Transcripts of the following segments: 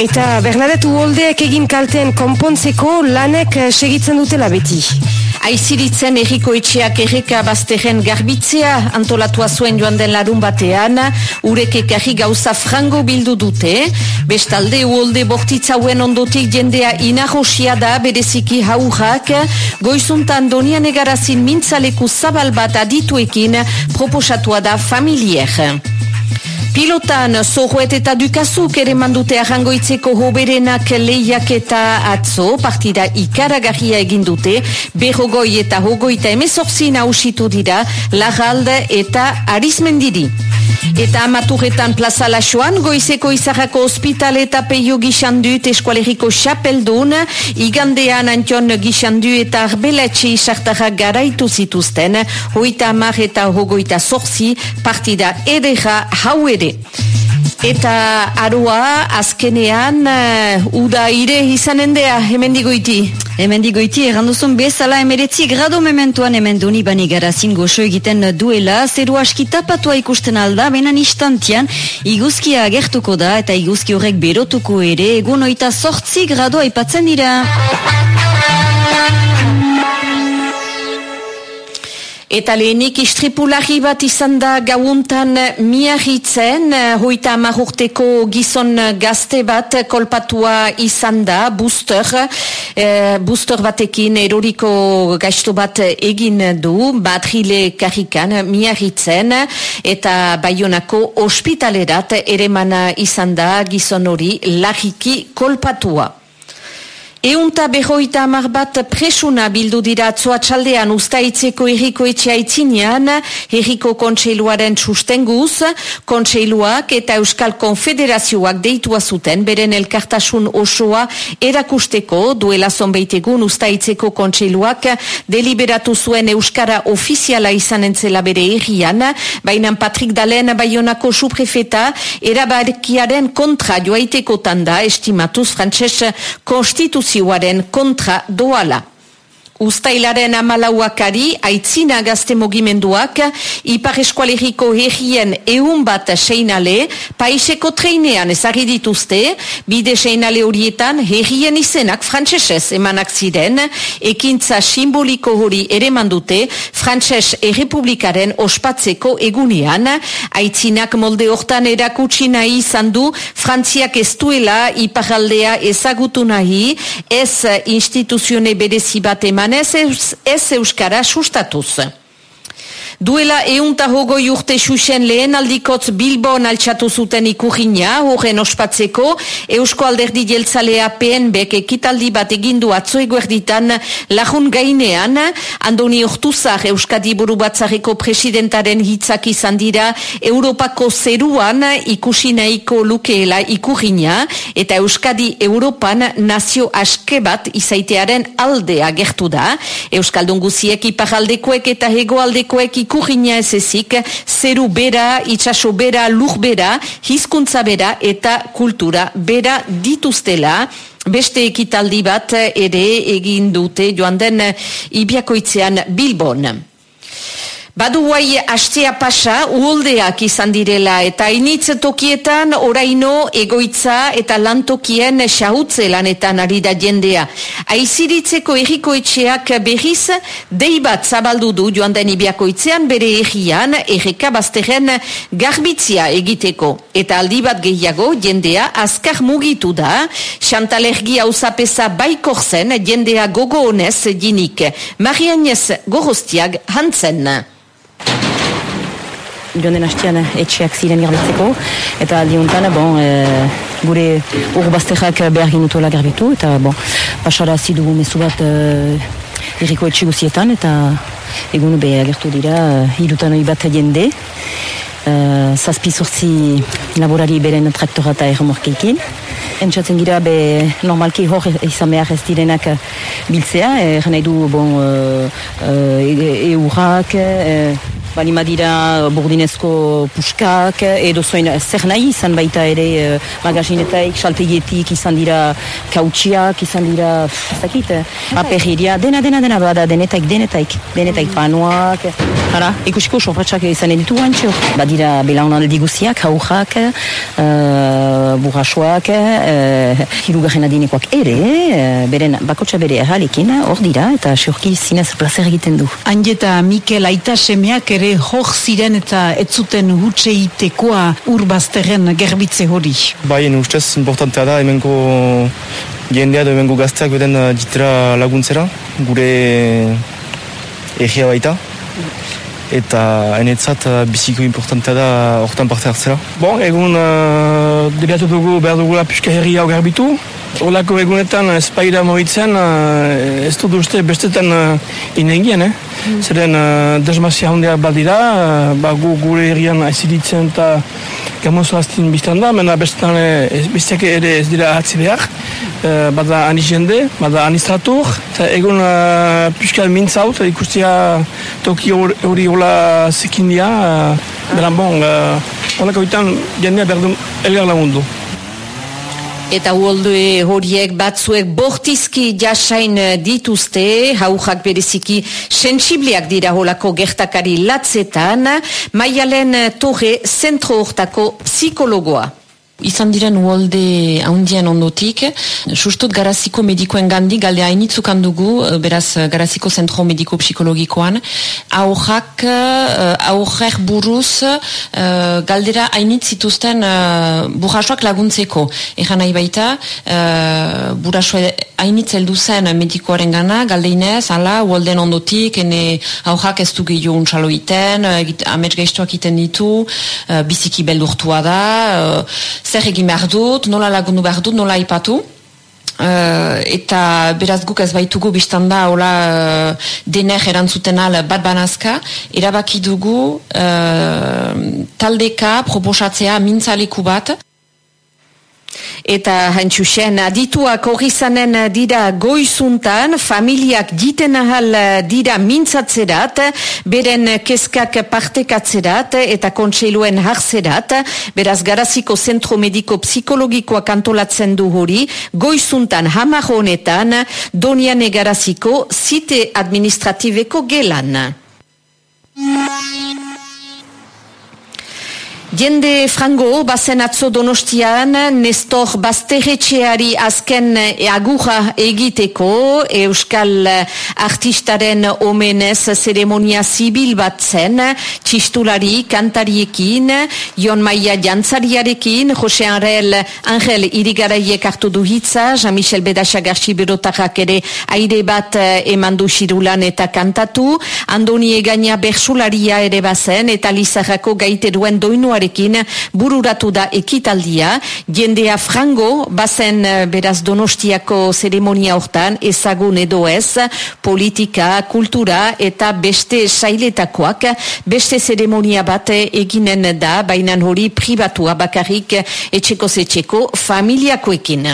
Eta Bernadette Uoldeek egin kalten konpontzeko lanek eh, segitzen dutela beti. Aiziritzen erriko etxeak erreka bazteren garbitzea antolatua zuen joan den larun batean, urek ekarri gauza frango bildu dute, bestalde uolde bortitzauen ondotik jendea inahosia da bereziki haurrak, goizuntan donian egarazin mintzaleku zabal bat adituekin proposatua da familier. Pilotan, zorroet eta dukazuk ere mandute arrangoitzeko hoberenak lehiak eta atzo, partida ikaragarria egin dute, berrogoi eta hogoita emezorzi nausitu dira, lagalde eta arizmendiri. Eta amaturretan plaza lasoan, goizeko izarrako hospital eta peio gixandut eskualeriko xapeldun, igandean antion gixandu eta arbelatxe isartarra garaitu zituzten, hoita amar eta hogoita zorzi, partida edera hau ere. Eta arua azkenean uh, uda ire izanen dea, hemen digoiti. Hemen digoiti, erranduzun bezala emeretzi grado mementuan hemen duni bani garazin goxo egiten duela, zeru aski tapatua ikusten alda, benan istantian, iguzkia agertuko da, eta iguzki horrek berotuko ere, egun oita sortzi grado aipatzen dira. Eta lehenik istripulari bat izan da gauntan miahitzen, hoita amagurteko gizon gazte bat kolpatua izan da, booster, e, booster batekin eroriko gaizto bat egin du, badrile karrikan miahitzen, eta baionako ospitalerat ere izan da gizon hori lagiki kolpatua. Eunta behoita amar bat presuna bildu dira atzoa ustaitzeko erriko etxea itzinean, erriko kontseiluaren sustenguz, kontseiluak eta Euskal Konfederazioak deitua zuten beren elkartasun osoa erakusteko duela zonbeitegun ustaitzeko kontseiluak deliberatu zuen Euskara ofiziala izan entzela bere errian, baina Patrik Dalen Bayonako suprefeta erabarkiaren kontra joaiteko tanda estimatuz frantses konstituzioa konstituzioaren kontra doala. Uztailaren amalauakari, aitzina gazte mogimenduak, ipar eskualeriko herrien eun bat seinale, paiseko treinean ezagri dituzte, bide seinale horietan herrien izenak frantsesez emanak ziren, ekintza simboliko hori ere mandute, frantses errepublikaren ospatzeko egunean, aitzinak molde hortan erakutsi nahi izan du, frantziak ez duela iparaldea ezagutu nahi, ez instituzione berezi bat eman, ez, ez euskara sustatuz. Duela eunta hogoi urte xuxen lehen aldikotz Bilbon altxatu zuten ikurina, horren ospatzeko, Eusko Alderdi Jeltzalea PNBek ekitaldi bat egindu atzoego erditan lagun gainean, Andoni Hortuzar Euskadi Buru Batzareko presidentaren hitzak izan dira Europako zeruan ikusi nahiko lukeela ikurina, eta Euskadi Europan nazio aske bat izaitearen aldea gertu da. Euskaldun guziek iparaldekoek eta hegoaldekoek ikurina ez ezik, zeru bera, itxaso bera, lur bera, hizkuntza bera eta kultura bera dituztela. Beste ekitaldi bat ere egin dute joan den ibiakoitzean Bilbon. Badu guai hastea pasa uoldeak izan direla eta initz tokietan oraino egoitza eta lantokien xahutze lanetan ari da jendea. Aiziritzeko erriko etxeak berriz dei bat zabaldu du joan den ibiakoitzean bere errian erreka bazteren garbitzia egiteko. Eta aldi bat gehiago jendea azkar mugitu da, xantalergia usapesa baikorzen jendea gogo honez jinik. Marianez gorostiag hantzen joan den hastian etxeak ziren garbitzeko, eta aldi honetan, bon, e, gure urbazterrak behar ginutuela garbitu, eta bon, pasara zidugu mesu bat e, erriko etxe guzietan, eta egun be agertu dira, irutan hori bat jende, uh, zazpi zortzi laborari beren traktora eta erromorkeikin. Entzatzen gira, be, normalki hor izan behar ez direnak biltzea, er nahi du, bon, uh, uh, eurrak, balima dira burdinezko puskak, edo zoin zer nahi izan baita ere uh, magazinetaik, saltegietik izan dira kautsiak, izan dira, ez dakit, paperiria, dena, dena, dena, bada, denetaik, denetaik, denetaik mm. panuak, Hara, ikusiko sofratxak izan editu gantxo. Badira belaunaldi guziak, haujak, uh, burrasoak, uh, hirugarren adinekoak ere, uh, beren bakotxa bere ahalekin, hor dira, eta xorki zinez plazer egiten du. Andieta Mikel Aita semeak ere hor ziren eta ez zuten hutseitekoa urbazterren gerbitze hori. Bai, ustez, importantea da, hemenko jendea da hemenko gazteak beden ditera laguntzera, gure egia baita eta enetzat uh, biziko importantea da hortan parte hartzera. Bon, egun uh, debatu dugu behar dugula pixka herri hau garbitu. Olako egunetan espaira moitzen uh, ez dut uste bestetan uh, inengien, eh? Mm. Zeren desmazia hondeak baldira, uh, ba, gu, gure herrian aiziritzen eta gamozo aztin biztan da, mena bestetan besteak ere ez dira ahatzi behar. Bada ani jende, bada ani stratur, eta egun uh, pixka mintzaut, ikustia toki hori hola zekindia, uh, beran bon, uh, holako itan jendea berdun elgar lagundu. Eta uolde horiek batzuek bortizki jasain dituzte, haujak bereziki sensibliak dira holako gertakari latzetan, maialen torre zentro hortako psikologoa izan diren uolde haundien ondotik, sustut garaziko medikoen gandi, galde hainitzukan dugu, beraz garaziko zentro mediko psikologikoan, aurrak, aurrak buruz galdera hainitzituzten uh, burrasoak laguntzeko. Egan nahi baita, uh, burrasoa hainitz eldu zen medikoaren gana, galdeinez, ala, uolden ondotik, ene aurrak ez du gehiago untsalo iten, amets gaiztuak iten ditu, uh, biziki beldurtua da, zer egin behar dut, nola lagundu behar dut, nola ipatu. Uh, eta beraz guk ez baitugu biztan da hola uh, dener erantzuten al bat banazka erabaki dugu uh, taldeka proposatzea mintzaleku bat Eta haintxusen, adituak horizanen dira goizuntan, familiak diten ahal dira mintzatzerat, beren keskak partekatzerat eta kontseiluen hartzerat, beraz garaziko zentro mediko psikologikoa kantolatzen du hori, goizuntan hamar honetan, doniane garaziko zite administratibeko gelan. Jende frango, bazen atzo donostian, Nestor Basterretxeari azken agurra egiteko, Euskal artistaren omenez zeremonia zibil bat zen, txistulari kantariekin, Jon Maia Jantzariarekin, Jose Angel, Angel irigaraiek hartu du hitza, Jean-Michel Bedaxa Garci Berotarrak ere aire bat emandu xirulan eta kantatu, Andoni Egania Bersularia ere bazen, eta Lizarrako gaiteruen doinua bururatu da ekitaldia, jendea frango, bazen eh, beraz donostiako zeremonia hortan, ezagun edo ez, politika, kultura eta beste sailetakoak, beste zeremonia bat eginen da, bainan hori pribatua bakarrik etxeko zetxeko familiakoekin.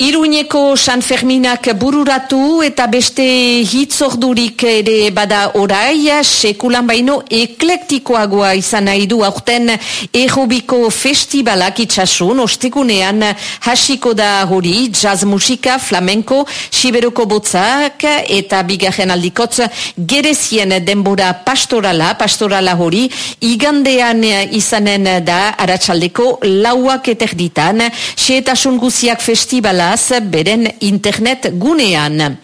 Iruñeko San Ferminak bururatu eta beste hitzordurik ere bada orai, sekulan baino eklektikoagoa izan nahi du aurten errobiko festivalak itxasun, ostekunean hasiko da hori, jazz musika, flamenko, siberoko botzak eta bigarren aldikotz gerezien denbora pastorala, pastorala hori, igandean izanen da aratsaldeko lauak eterditan, seetasun guziak festivala beren internet gunean.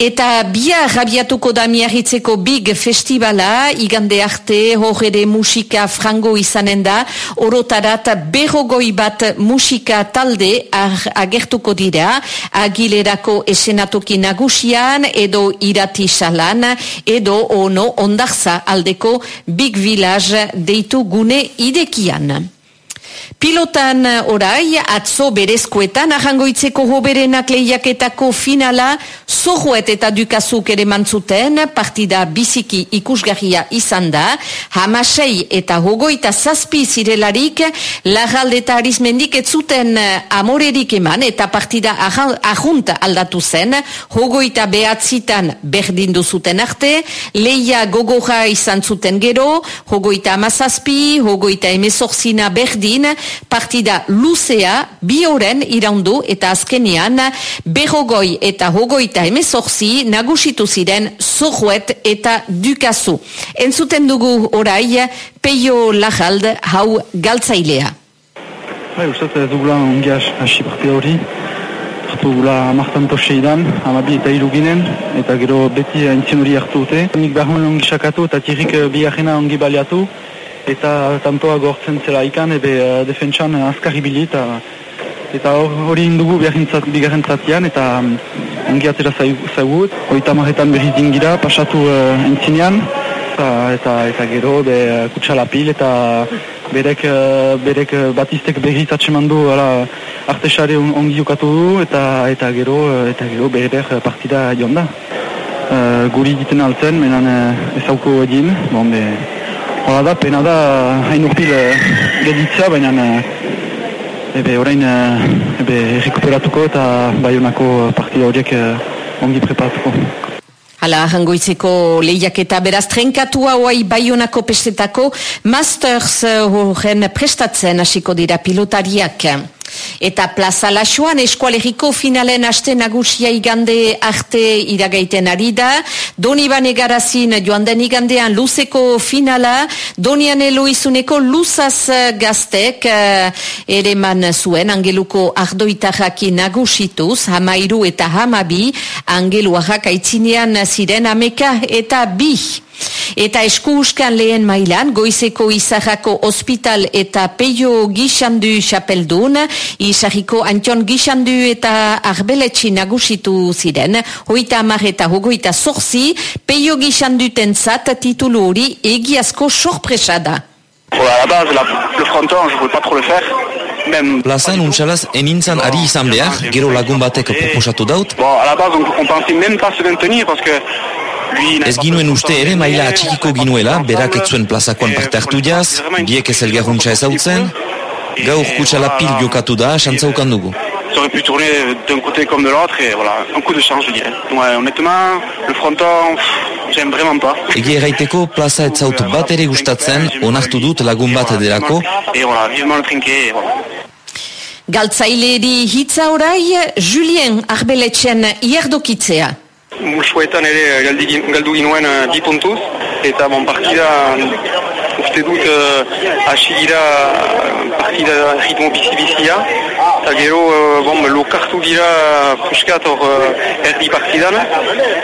Eta bia rabiatuko da miarritzeko big festivala, igande arte, horre musika frango izanen da, orotarat berrogoi bat musika talde agertuko dira, agilerako esenatoki nagusian, edo irati salan, edo ono ondarza aldeko big village deitu gune idekian. Pilotan orai, atzo berezkoetan, ahangoitzeko hoberenak lehiaketako finala, zohuet eta dukazuk ere mantzuten, partida biziki ikusgarria izan da, hamasei eta hogoita zazpi zirelarik, lagalde eta arizmendik ez zuten amorerik eman, eta partida ahunt aldatu zen, hogoita behatzitan berdindu zuten arte, leia gogoja izan zuten gero, hogoita amazazpi, hogoita emezorzina berdin, partida luzea bi oren iraundu eta azkenean berrogoi eta hogoita emezorzi nagusitu ziren zorruet eta dukazu. Entzuten dugu orai peio lajald hau galtzailea. Hai, ustaz dugula ongi hasi partida hori. Hartu gula amartan toseidan, amabi eta iruginen, eta gero beti entzien hori hartu dute. Nik behar ongi sakatu eta tirrik bi ongi baliatu eta tantoa gortzen zela ikan, ebe uh, defentsan azkar ibili eta eta hori indugu bigarren zatian eta um, ongi atera zaigut. Hoita marretan berriz dingira, pasatu uh, entzinean eta, eta, eta gero be, uh, kutsala pil eta berek, uh, berek batistek berriz atseman du artesare ongi jokatu du eta eta gero eta gero berber partida joan da. Uh, guri egiten altzen, menan uh, ezauko egin, bon, be, Hala da, pena da, hain urpil uh, geditza, baina uh, ebe orain uh, ebe rekuperatuko eta baionako partida horiek ongi preparatuko. Hala, hangoitzeko lehiak eta beraz trenkatua hoai baionako pestetako Masters horren prestatzen hasiko dira pilotariak. Eta plaza lasuan eskualeriko finalen aste nagusia igande arte iragaiten ari da. Doni bane joan den igandean luzeko finala, donian eloizuneko luzaz gaztek uh, ere man zuen, angeluko ardoitarraki nagusituz, hamairu eta hamabi, angeluarrak aitzinean ziren ameka eta bi. Eta eskuuskan lehen mailan, goizeko izahako ospital eta peio gixandu xapeldun, izahiko antion gixandu eta arbeletxi nagusitu ziren, hoita amar eta hogoita zorzi, peio gixandu tentzat titulu hori egiazko sorpresa da. La base, la, le fronton, je ne voulais pas trop le faire. Plazan untxalaz enintzan ari izan behar, gero lagun batek proposatu daut. Bon, à la base, on, on pensait même pas se maintenir, parce que Ez ginuen uste ere maila atxikiko ginuela, berak etzuen plazakoan parte hartu jaz, biek ez elgarruntza ezautzen, gaur kutsala pil jokatu da, xantzaukan dugu. Ça aurait pu tourner d'un côté comme de l'autre et voilà, un coup de chance je dirais. Ouais, honnêtement, le fronton, j'aime vraiment pas. Egi erraiteko plaza ez zaut bat ere gustatzen, onartu dut lagun bat ederako. Et voilà, vivement le trinquet, et voilà. Galtzaileri hitza orai, Julien Arbeletxen iardokitzea. Musuetan ere galdu ginuen uh, bi puntuz, eta bon partida uste dut uh, hasi gira partida ritmo bizi-bizia, eta gero uh, bon, lokartu gira puskat hor uh, erdi partidan,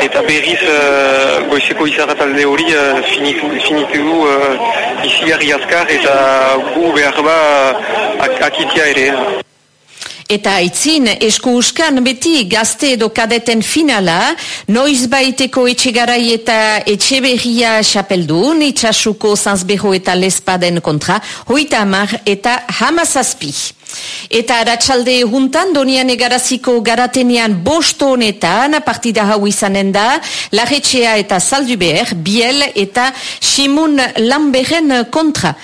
eta berriz uh, goizeko izarratalde hori uh, finitu, finitu du uh, izi azkar eta gu behar ba uh, akitia ere. Eta aitzin, esku uskan beti gazte edo kadeten finala, noiz baiteko etxegarai eta etxeberria xapeldun, itxasuko zanzbeho eta lespaden kontra, hoita amar eta hamazazpi. Eta aratsalde juntan, donian egaraziko garatenean bosto honetan, partida hau izanen da, larretxea eta salduber, biel eta simun lamberen kontra.